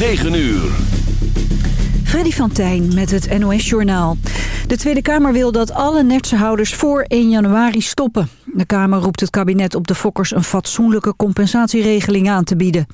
9 uur. Freddy van Tijn met het NOS-journaal. De Tweede Kamer wil dat alle netsenhouders voor 1 januari stoppen. De Kamer roept het kabinet op de fokkers een fatsoenlijke compensatieregeling aan te bieden.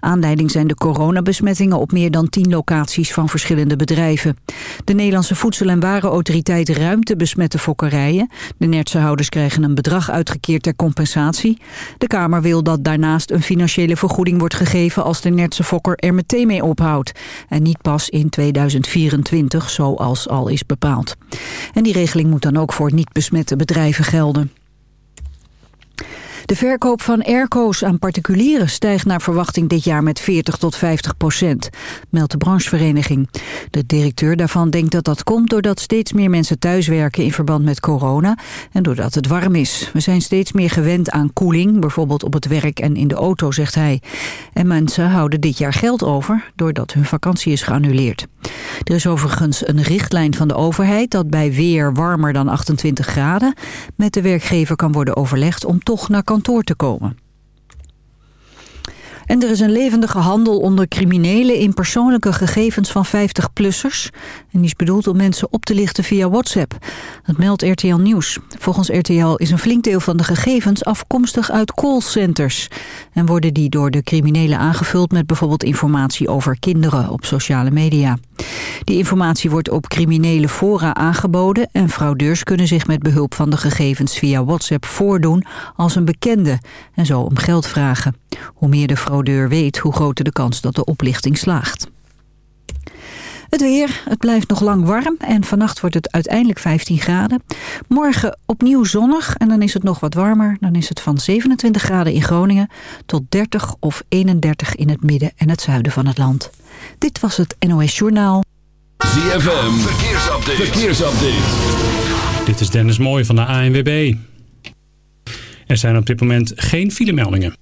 Aanleiding zijn de coronabesmettingen op meer dan 10 locaties van verschillende bedrijven. De Nederlandse Voedsel- en Warenautoriteit ruimt besmette fokkerijen. De netsenhouders krijgen een bedrag uitgekeerd ter compensatie. De Kamer wil dat daarnaast een financiële vergoeding wordt gegeven als de netse fokker er meteen mee ophoudt. En niet pas in 2024, zoals al is bepaald. En die regeling moet dan ook voor niet besmette bedrijven gelden. De verkoop van airco's aan particulieren stijgt naar verwachting dit jaar met 40 tot 50 procent, meldt de branchevereniging. De directeur daarvan denkt dat dat komt doordat steeds meer mensen thuiswerken in verband met corona en doordat het warm is. We zijn steeds meer gewend aan koeling, bijvoorbeeld op het werk en in de auto, zegt hij. En mensen houden dit jaar geld over doordat hun vakantie is geannuleerd. Er is overigens een richtlijn van de overheid dat bij weer warmer dan 28 graden met de werkgever kan worden overlegd om toch naar kantoor te komen. En er is een levendige handel onder criminelen in persoonlijke gegevens van 50-plussers. En die is bedoeld om mensen op te lichten via WhatsApp. Dat meldt RTL Nieuws. Volgens RTL is een flink deel van de gegevens afkomstig uit callcenters. En worden die door de criminelen aangevuld met bijvoorbeeld informatie over kinderen op sociale media. Die informatie wordt op criminele fora aangeboden en fraudeurs kunnen zich met behulp van de gegevens via WhatsApp voordoen als een bekende en zo om geld vragen. Hoe meer de fraudeur weet, hoe groter de kans dat de oplichting slaagt. Het weer, het blijft nog lang warm en vannacht wordt het uiteindelijk 15 graden. Morgen opnieuw zonnig en dan is het nog wat warmer. Dan is het van 27 graden in Groningen tot 30 of 31 in het midden en het zuiden van het land. Dit was het NOS Journaal. ZFM, verkeersupdate. verkeersupdate. Dit is Dennis Mooij van de ANWB. Er zijn op dit moment geen filemeldingen.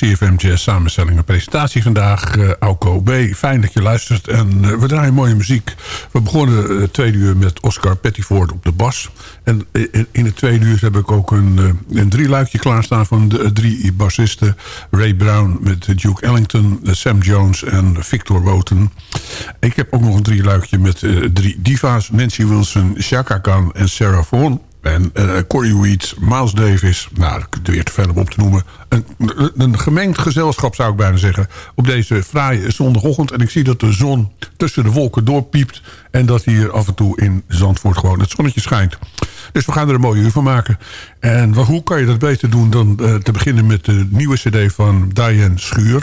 CFM Jazz samenstelling en presentatie vandaag. Uh, B, fijn dat je luistert en uh, we draaien mooie muziek. We begonnen het tweede uur met Oscar Pettiford op de bas. En in, in het tweede uur heb ik ook een, een drieluikje klaarstaan van de drie bassisten. Ray Brown met Duke Ellington, Sam Jones en Victor Woten. Ik heb ook nog een drieluikje met drie diva's. Nancy Wilson, Shaka Khan en Sarah Vaughan. En uh, Corey Weeds, Miles Davis, nou, er weer te veel op te noemen. Een, een, gemengd gezelschap zou ik bijna zeggen. Op deze fraaie zondagochtend. En ik zie dat de zon tussen de wolken doorpiept. En dat hier af en toe in Zandvoort gewoon het zonnetje schijnt. Dus we gaan er een mooie uur van maken. En hoe kan je dat beter doen dan uh, te beginnen met de nieuwe cd van Diane Schuur.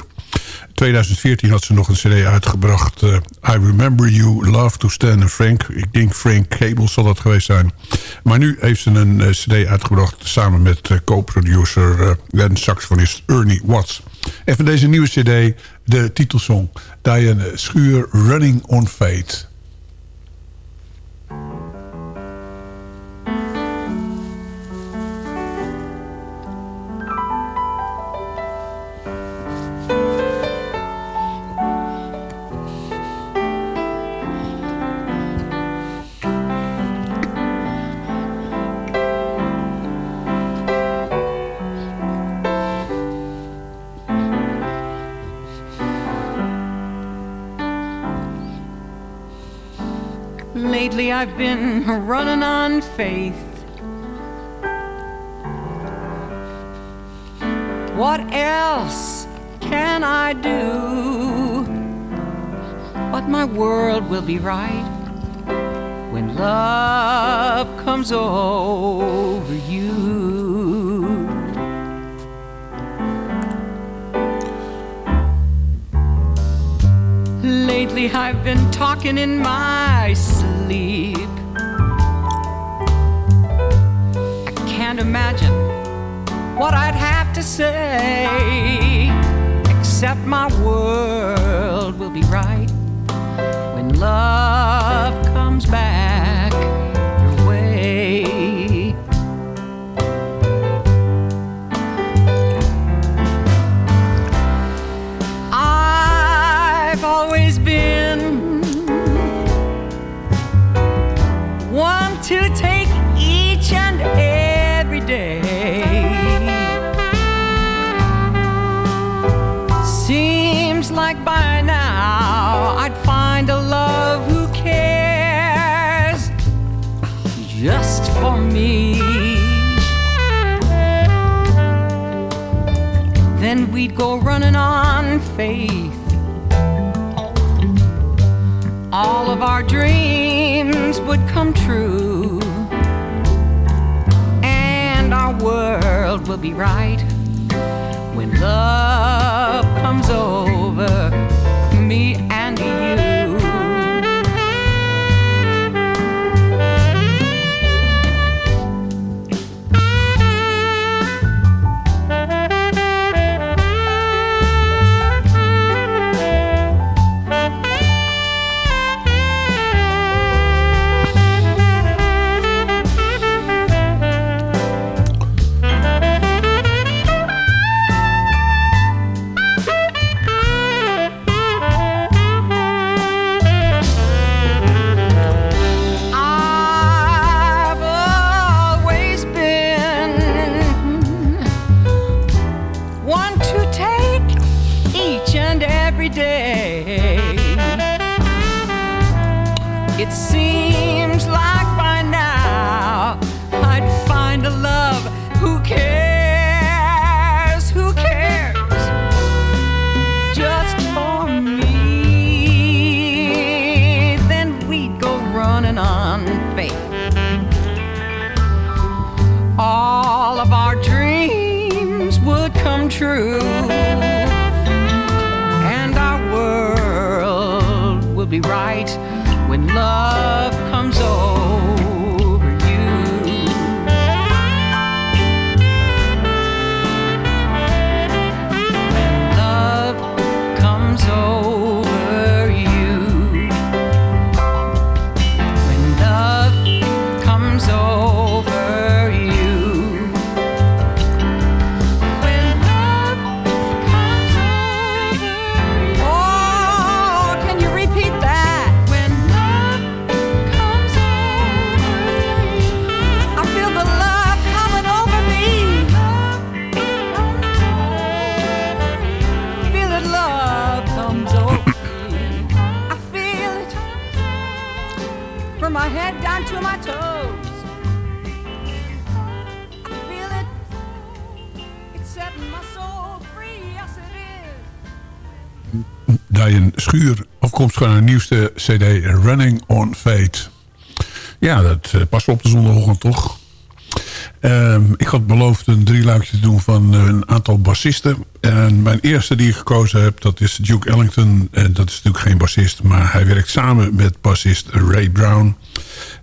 2014 had ze nog een cd uitgebracht. Uh, I Remember You, Love to Stand and Frank. Ik denk Frank Cable zal dat geweest zijn. Maar nu heeft ze een uh, cd uitgebracht... samen met uh, co-producer en saxofonist Ernie Watts. En van deze nieuwe cd de titelsong. Diane Schuur, Running on Fate. Lately I've been running on faith. What else can I do? But my world will be right when love comes over you. Lately I've been talking in my I can't imagine what I'd have to say, except my world will be right when love comes back go running on faith. All of our dreams would come true. And our world will be right when love comes over me and you. Nieuwste cd Running on Fate. Ja, dat uh, past op de zondagochtend toch? Ehm, ik had beloofd een drieluikje te doen van uh, een aantal bassisten. En mijn eerste die ik gekozen heb, dat is Duke Ellington. En dat is natuurlijk geen bassist, maar hij werkt samen met bassist Ray Brown.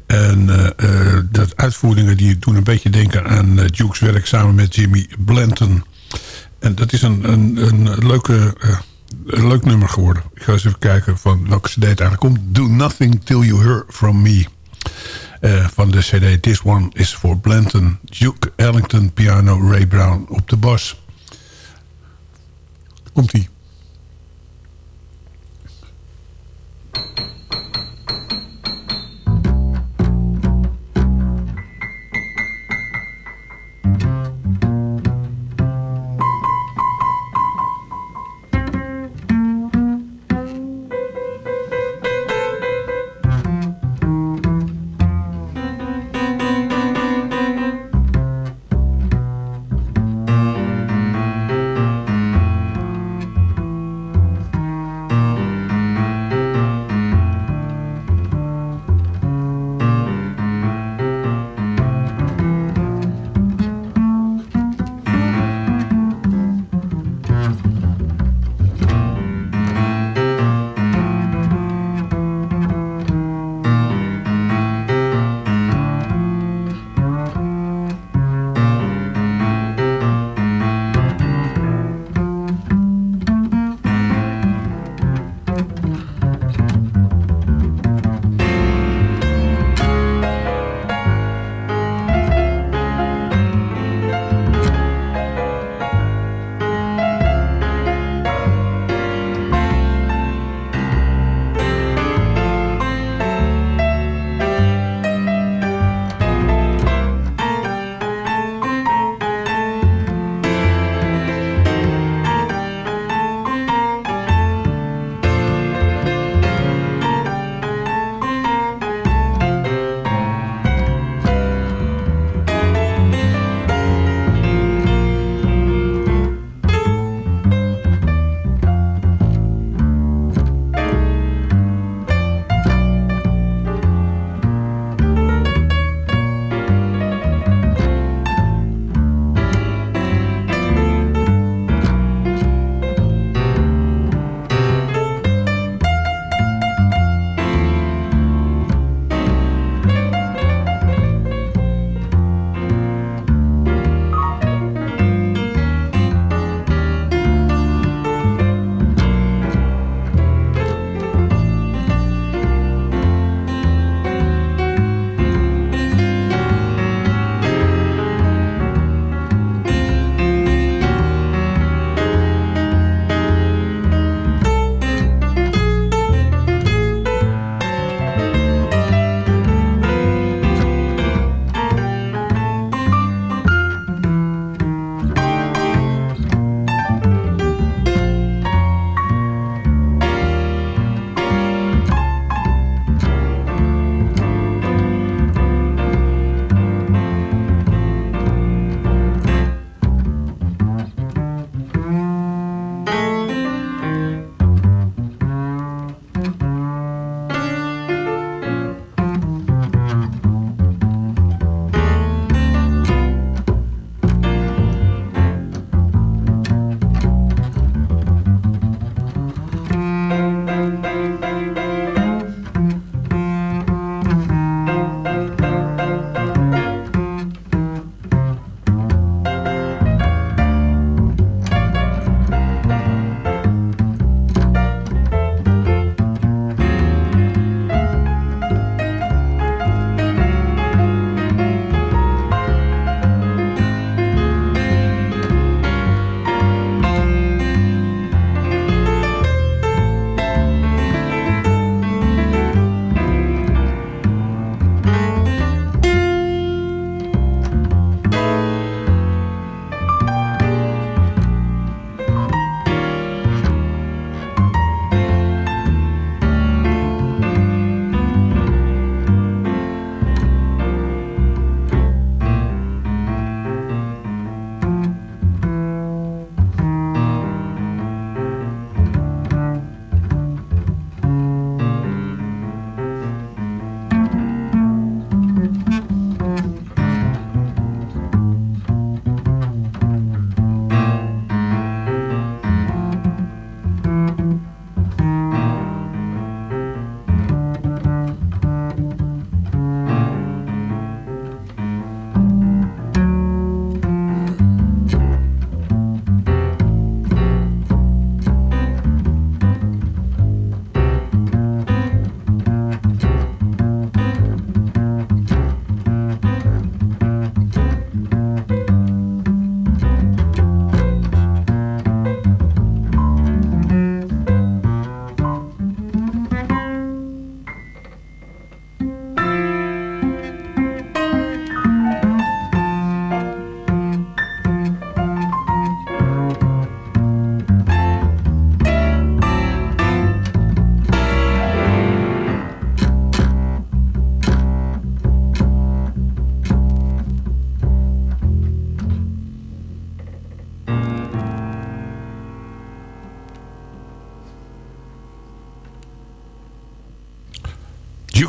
En uh, dat uitvoeringen die doen een beetje denken aan Duke's werk samen met Jimmy Blanton. En dat is een, een, een leuke een leuk nummer geworden. Ik ga eens even kijken van welke cd het eigenlijk komt. Do Nothing Till You Hear From Me. Uh, van de cd This One Is For Blanton. Duke Ellington, piano, Ray Brown op de bas. Komt-ie.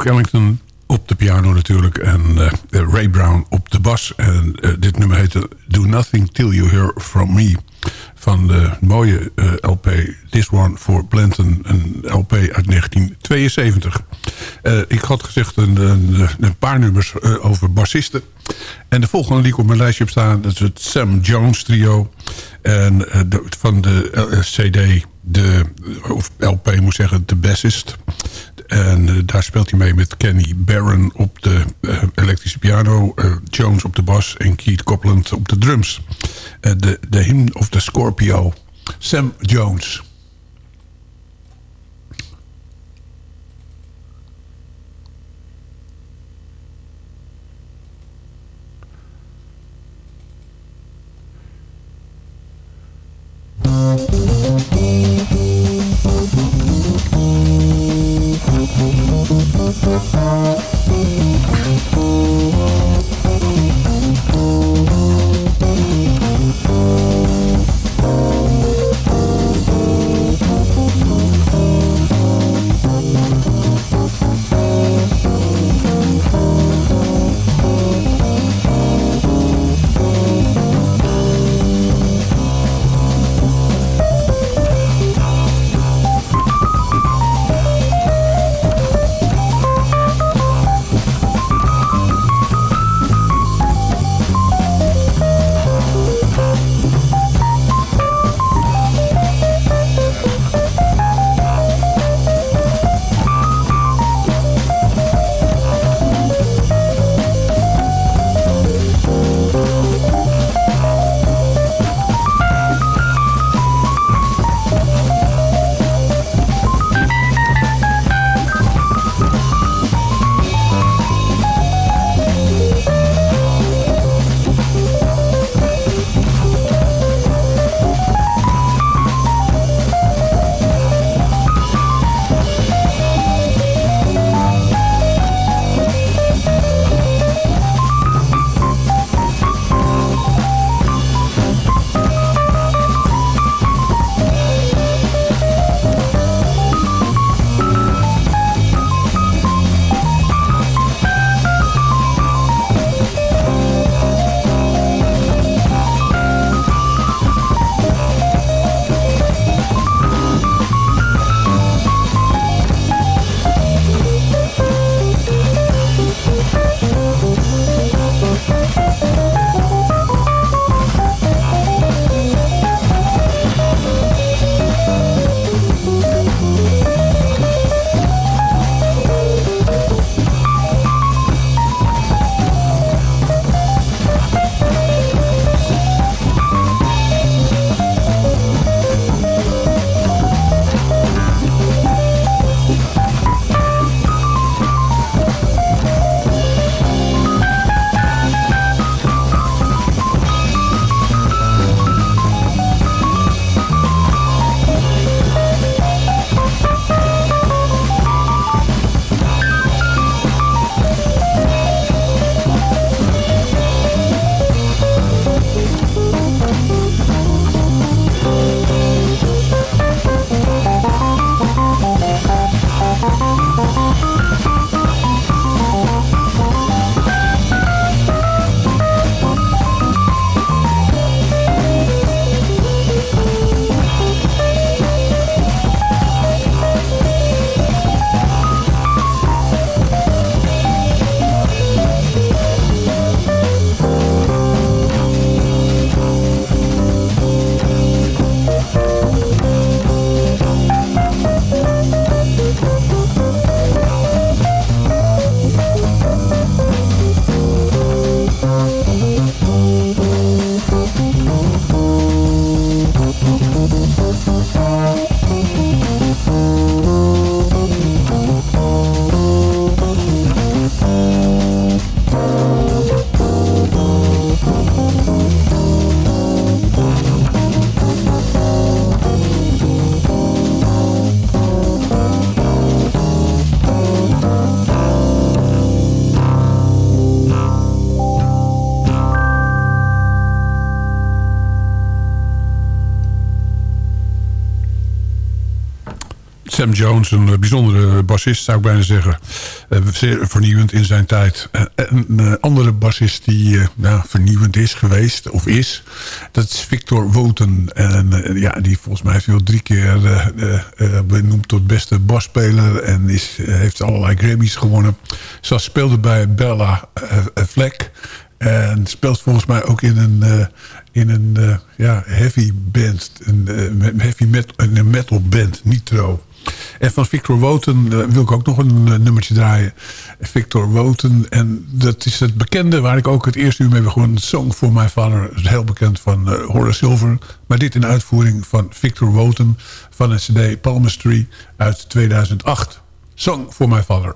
Ellington op de piano natuurlijk. En eh, Ray Brown op de bas. En eh, dit nummer heette Do Nothing Till You Hear From Me. Van de mooie eh, LP This One for Blanton. Een LP uit 1972. Eh, ik had gezegd een, een, een paar nummers eh, over bassisten. En de volgende die ik op mijn lijstje heb staan... dat is het Sam Jones trio. En eh, van de eh, CD, de, of LP moet zeggen, de bassist. En eh, daar speelt hij mee met Kenny Barron op de eh, elektrische piano... eh, Jones op de bas en Keith Copeland op de drums. De, de Hymn of the Scorpio. Sam Jones. Música Jones, een bijzondere bassist zou ik bijna zeggen. zeer vernieuwend in zijn tijd. een andere bassist die nou, vernieuwend is geweest, of is... dat is Victor Woten. En ja, die volgens mij heeft drie keer benoemd tot beste basspeler... en is, heeft allerlei Grammys gewonnen. Ze speelde bij Bella Fleck... En speelt volgens mij ook in een, in een ja, heavy band. Een, heavy metal, een metal band, Nitro. En van Victor Woten wil ik ook nog een nummertje draaien. Victor Woten. En dat is het bekende waar ik ook het eerste uur mee begon. Song for My Father. Heel bekend van Horace Silver. Maar dit in uitvoering van Victor Woten. Van een cd Palmistry uit 2008. Song for My Father.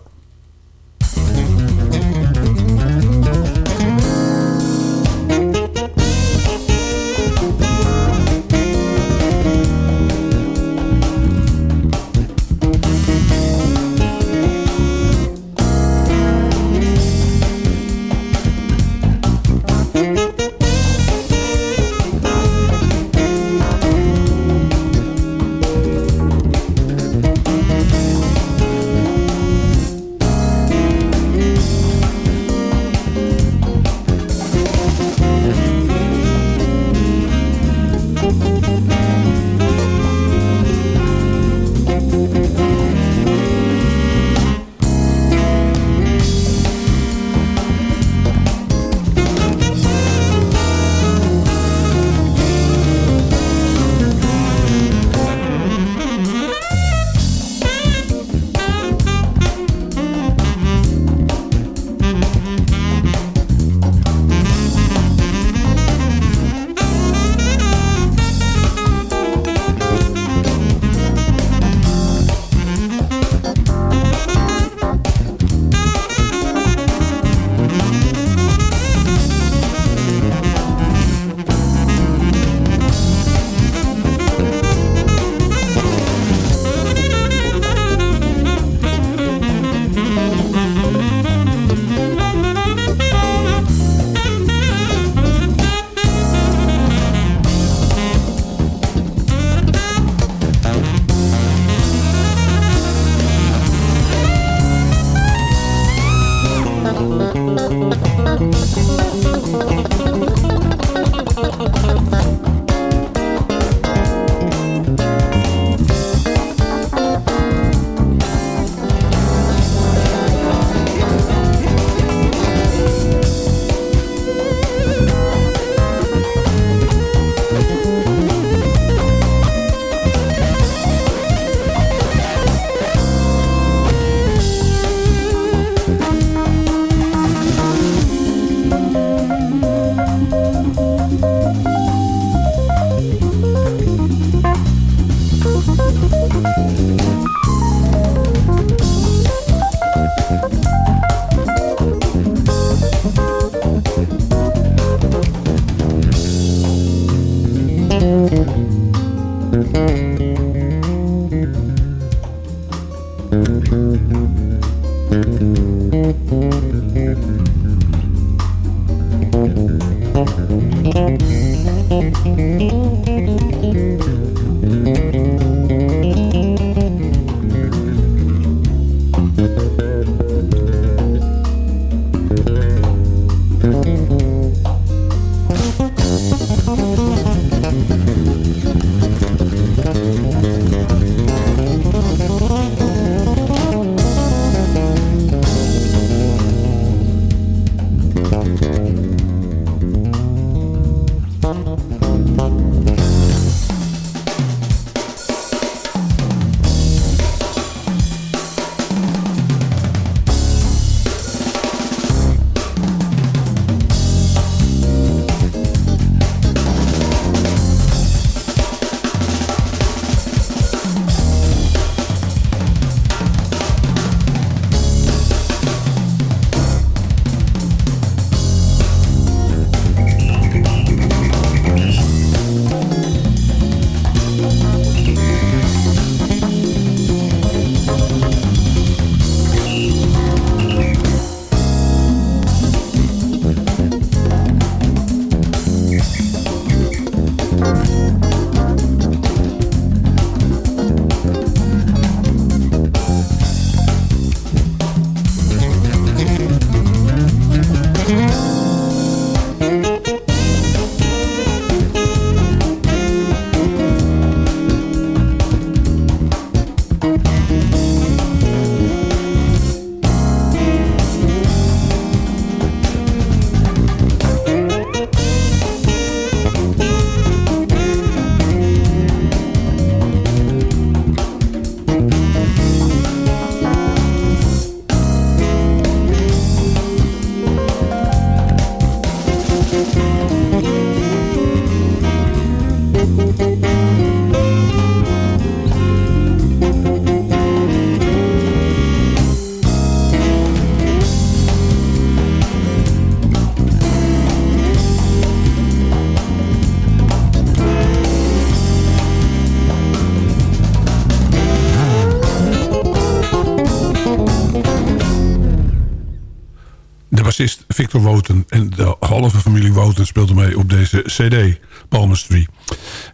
Cd, Palmistry.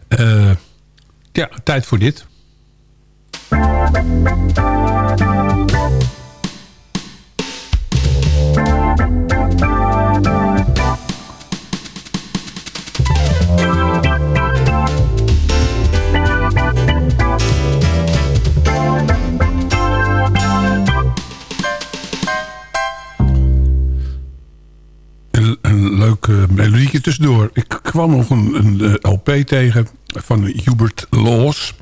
Uh, ja, tijd voor dit. Melodietje tussendoor. Ik kwam nog een, een, LP tegen van Hubert Laws.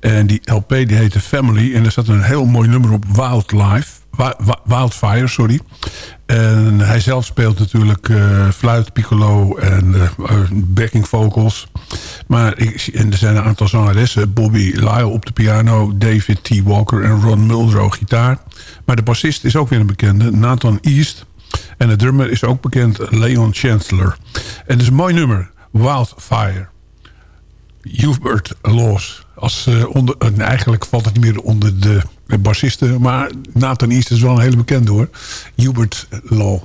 En die LP die heette Family. En er zat een heel mooi nummer op Wildlife. Wildfire, sorry. En hij zelf speelt natuurlijk uh, fluit, piccolo en uh, backing vocals. Maar ik, en er zijn een aantal zangeressen. Bobby Lyle op de piano, David T. Walker en Ron Muldrow gitaar. Maar de bassist is ook weer een bekende, Nathan East. En de drummer is ook bekend, Leon Chancellor. En het is een mooi nummer, Wildfire. Hubert Laws. Als, uh, onder, uh, eigenlijk valt het niet meer onder de, de bassisten. Maar Nathan East is wel een hele bekende hoor. Hubert Law.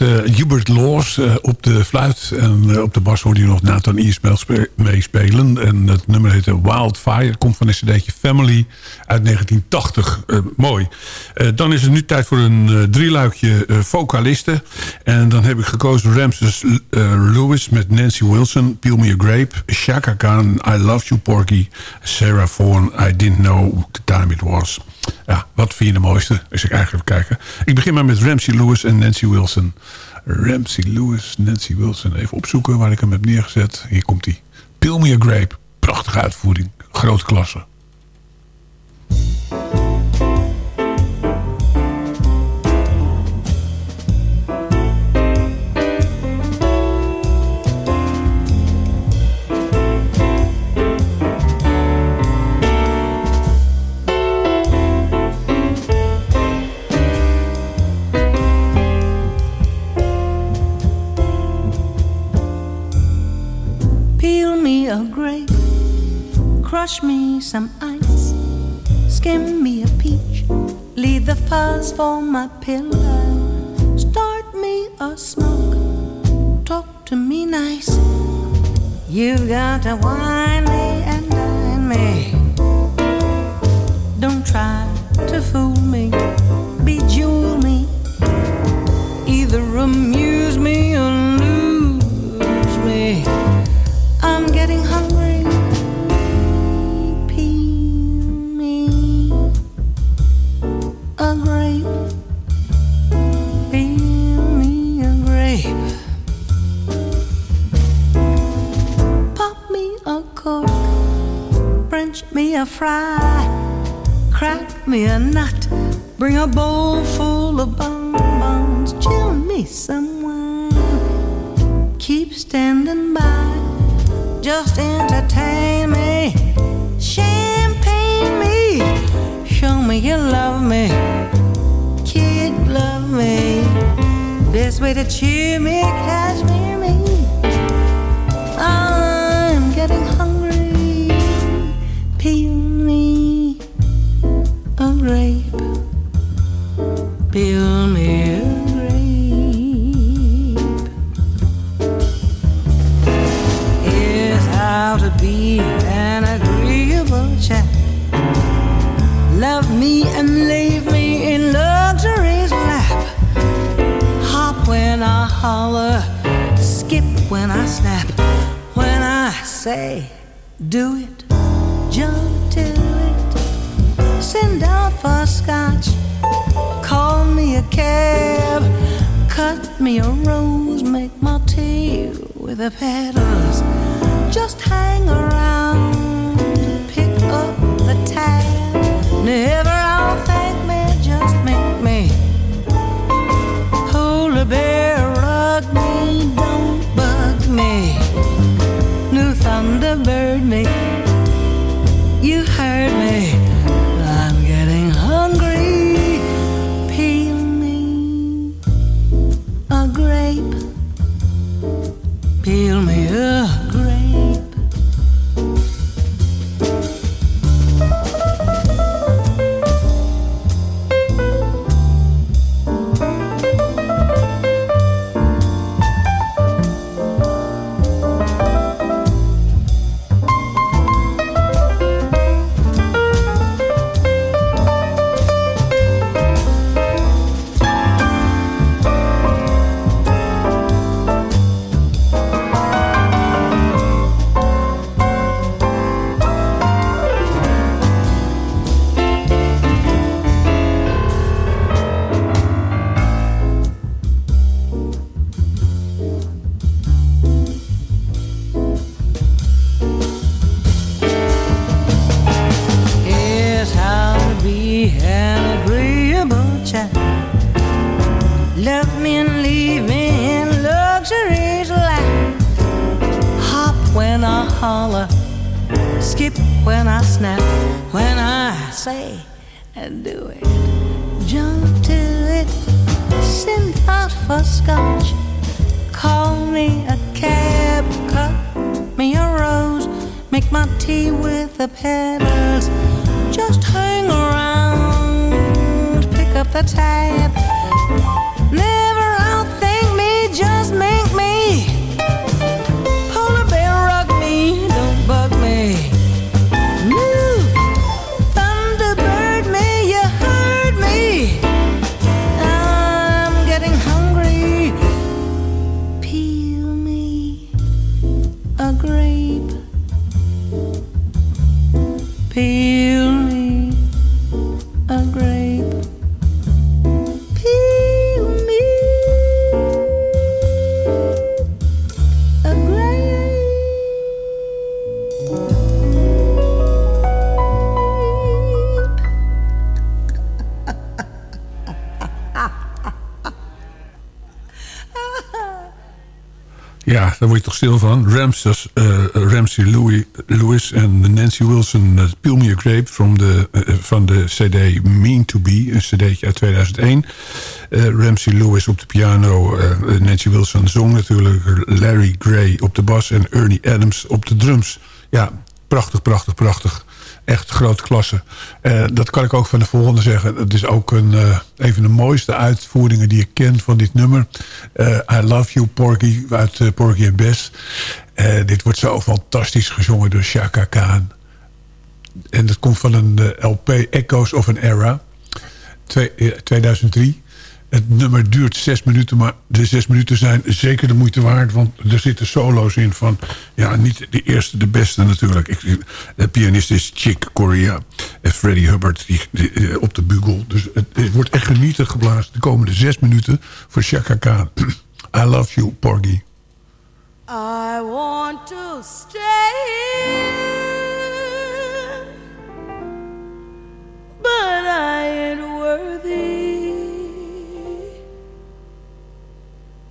Eh, Hubert Laws eh, op de fluit. En eh, op de bas hoorde je nog Nathan Iersmel spe- meespelen. En het nummer heette Wildfire. Komt van een cd'tje Family uit 1980. Eh, mooi. Dan is het nu tijd voor een drieluikje vocalisten. En dan heb ik gekozen Ramses Lewis met Nancy Wilson. Peel Me A Grape. Shaka Khan, I Love You Porky. Sarah Vaughan, I Didn't Know The Time It Was. Ja, wat vind je de mooiste? Als ik eigenlijk kijken. Ik begin maar met Ramsey Lewis en Nancy Wilson. Ramsey Lewis, Nancy Wilson. Even opzoeken waar ik hem heb neergezet. Hier komt hij. Peel Grape. Prachtige uitvoering. Grote klasse. A grape, crush me some ice, skim me a peach, leave the fuzz for my pillow. Start me a smoke, talk to me nice. You've got to wine me and dine me. Don't try to fool me, bejewel me. Either amuse me fry. Crack me a nut. Bring a bowl full of bonbons. Chill me some wine. Keep standing by. Just entertain me. Champagne me. Show me you love me. Kid, love me. Best way to cheer me, catch me. Say, do it, jump to it. Send out for scotch, call me a cab, cut me a rose, make my tea with the petals. Just hang word je toch stil van. Ramses, eh, Ramsey Louis, Lewis en Nancy Wilson... Uh, Peel Me Grape from de, eh, van de cd Mean to Be. Een cd'tje uit 2001. Eh, Ramsey Lewis op de piano. Nancy Wilson zong natuurlijk. Larry Gray op de bas. En Ernie Adams op de drums. Ja, prachtig, prachtig, prachtig. Echt grote klasse. Eh, dat kan ik ook van de volgende zeggen. Het is ook een, een van de mooiste uitvoeringen die ik ken van dit nummer. Eh, I Love You Porky uit Porky and Bess. Dit wordt zo fantastisch gezongen door Chaka Khan. En dat komt van een LP Echoes of an Era. Twee- eh, 2003. Het nummer duurt zes minuten, maar de zes minuten zijn zeker de moeite waard. Want er zitten solo's in van, ja, niet de eerste, de beste natuurlijk. Ik, de pianist is Chick Corea en Freddie Hubbard die, eh, op de bugel. Dus het, wordt echt genieten geblazen de komende zes minuten voor Chaka Khan. I love you, Porgy. I want to stay but I worthy.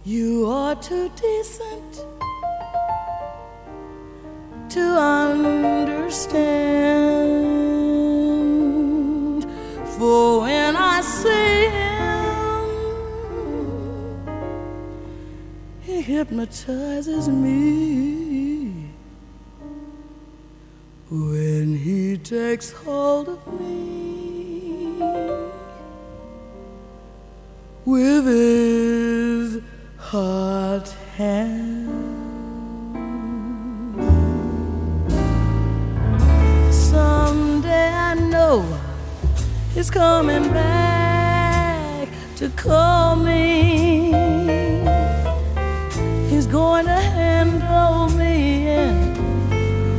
You are too decent to understand. For when I see him, he hypnotizes me. When he takes hold of me with his hot hand. Someday I know he's coming back to call me. He's going to handle me and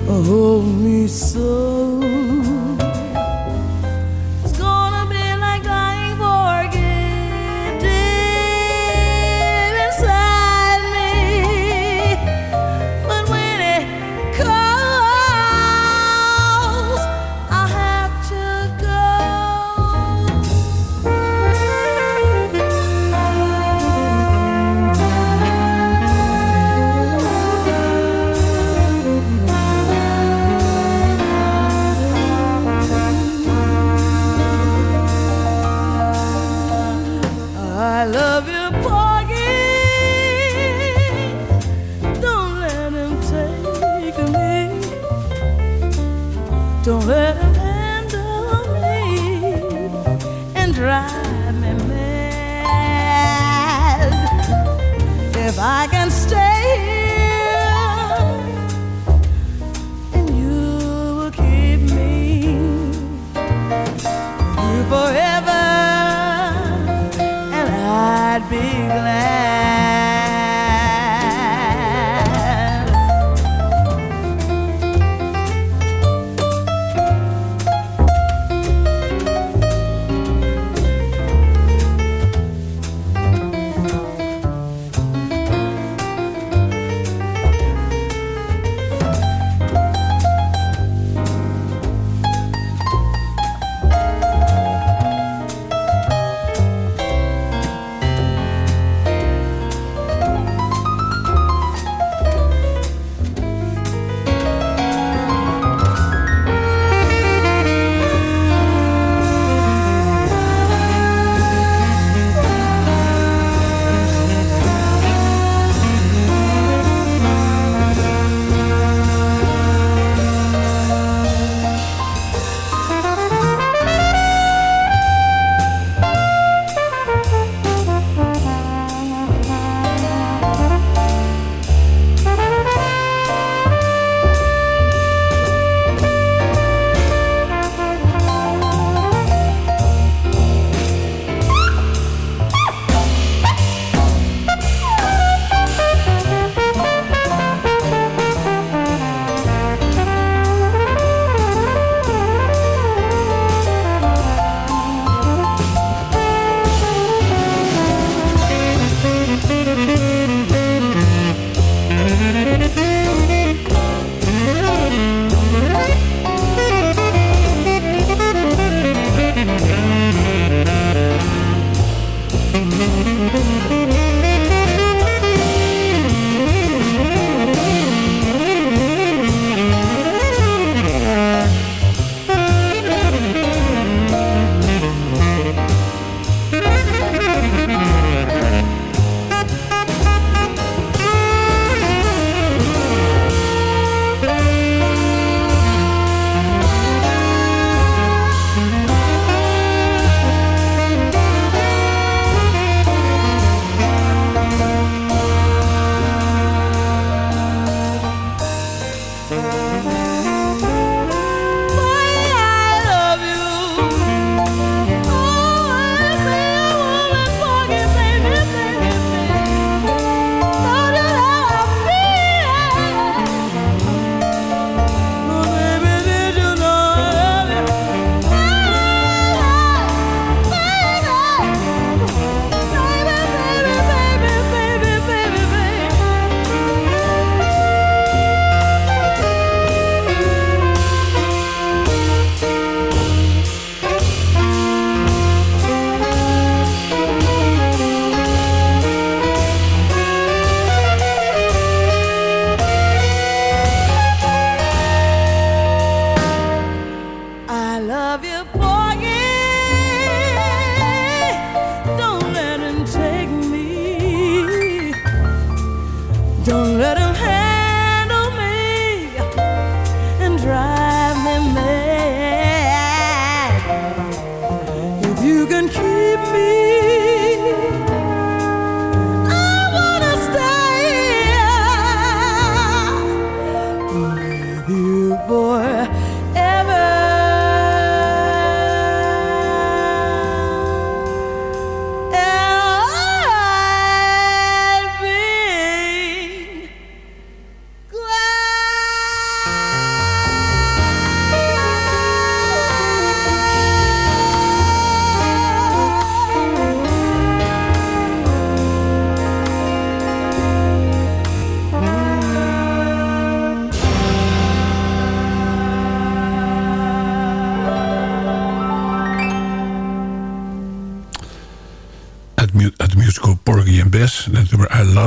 hold oh, me so. Forever, and I'd be glad.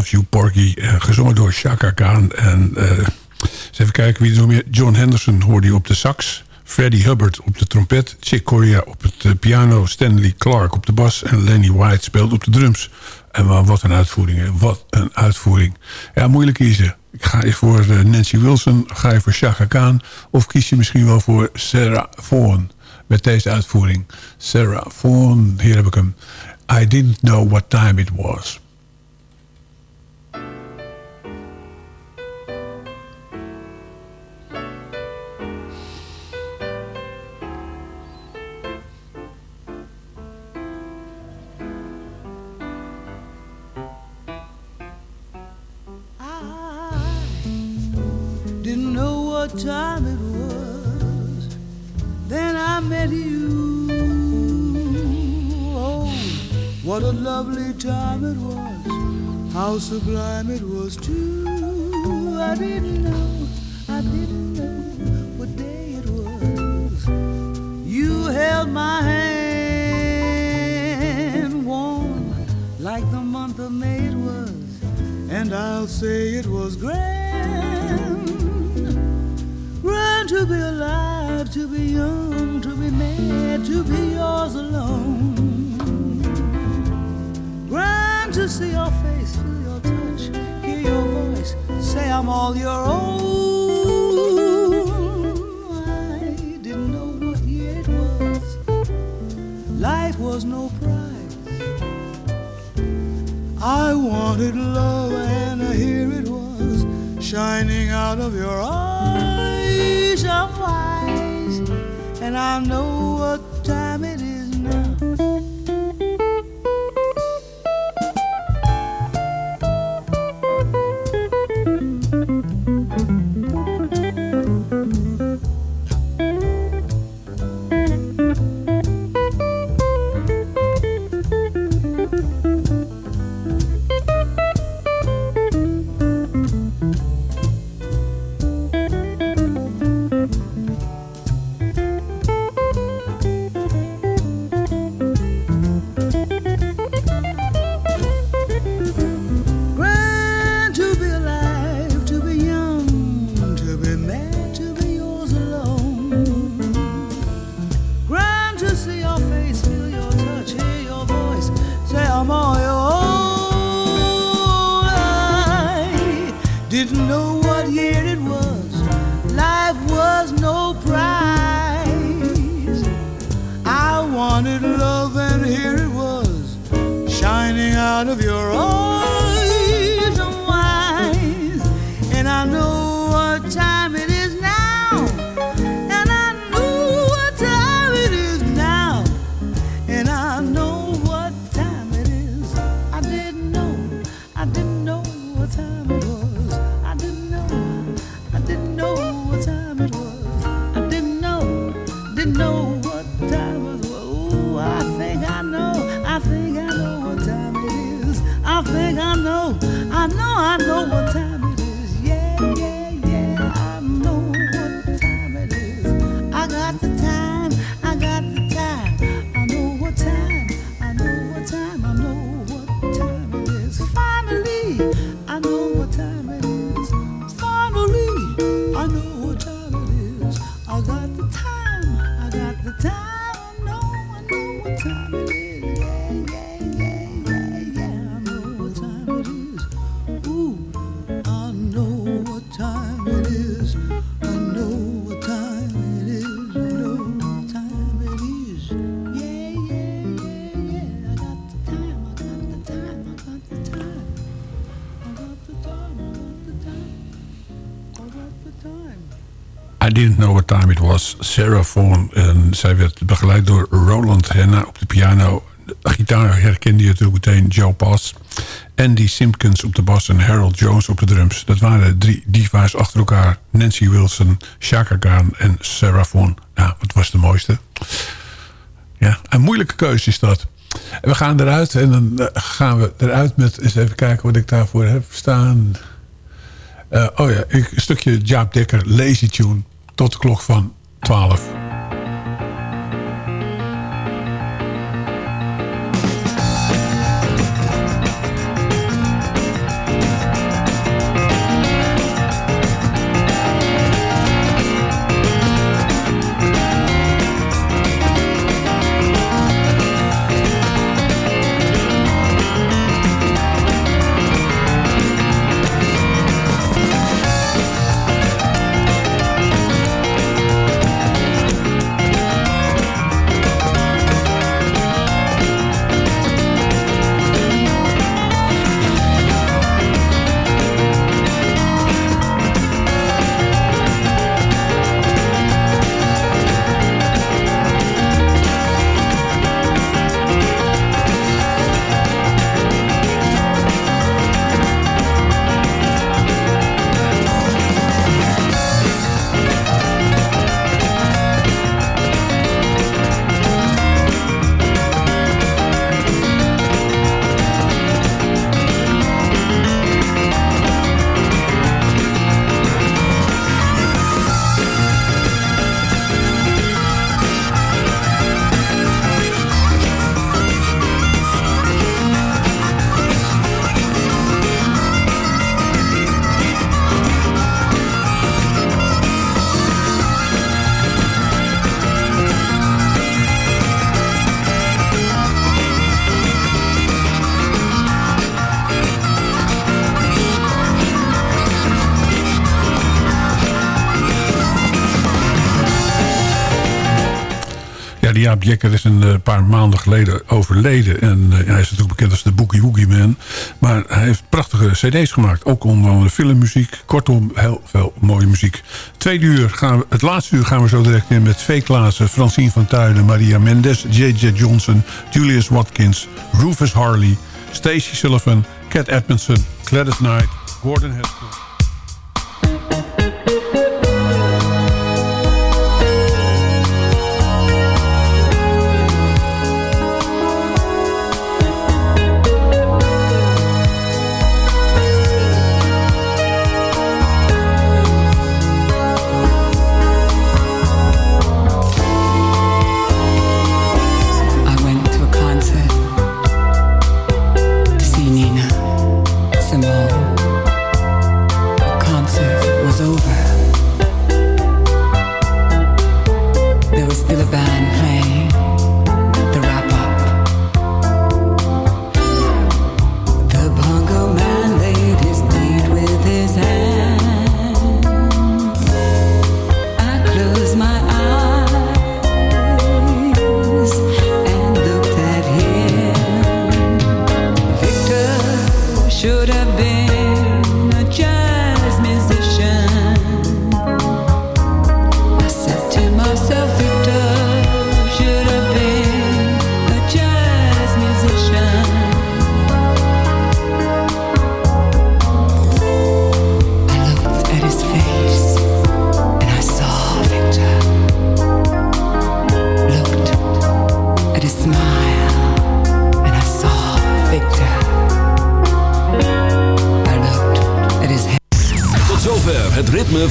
You Porky. eh, gezongen door Chaka Khan. En eh, eens even kijken wie er nog meer... John Henderson hoorde je op de sax. Freddie Hubbard op de trompet. Chick Corea op het eh, piano. Stanley Clark op de bas. En Lenny White speelt op de drums. En wa- wat een uitvoering. Wat een uitvoering. Ja, moeilijk kiezen. Ik ga je voor Nancy Wilson. Ga je voor Chaka Khan. Of kies je misschien wel voor Sarah Vaughan. Met deze uitvoering. Sarah Vaughan. Hier heb ik hem. I didn't know what time it was. Lovely time it was. How sublime it was too. I didn't know, I didn't know what day it was. You held my hand warm like the month of May it was and I'll say it was grand. Grand to be alive, to be young, to be mad, to be yours alone. To see your face, feel your touch, hear your voice, say I'm all your own. I didn't know what year it was. Life was no prize. I wanted love, and here it was, shining out of your eyes. I'm wise, and I know what was. Sarah Vaughan. En zij werd begeleid door Roland Henna op de piano. Gitaar herkende je natuurlijk meteen Joe Pass. Andy Simpkins op de bas en Harold Jones op de drums. Dat waren drie diva's achter elkaar. Nancy Wilson, Chaka Khan en Sarah Vaughan. Nou, wat was de mooiste? Ja, een moeilijke keuze is dat. We gaan eruit en dan eh, gaan we eruit met... eens even kijken wat ik daarvoor heb staan. Eh, oh ja, een stukje Jaap Dekker, Lazy Tune. Tot de klok van 12. Jekker is een paar maanden geleden overleden. En hij is natuurlijk bekend als de Boogie Woogie Man. Maar hij heeft prachtige cd's gemaakt. Ook onder andere filmmuziek. Kortom, heel veel mooie muziek. Tweede uur gaan we, het laatste uur gaan we zo direct in met V. Klaassen, Francine van Tuinen, Maria Mendes, J.J. Johnson, Julius Watkins, Rufus Harley, Stacey Sullivan, Cat Edmondson, Gladys Knight, Gordon Haskell.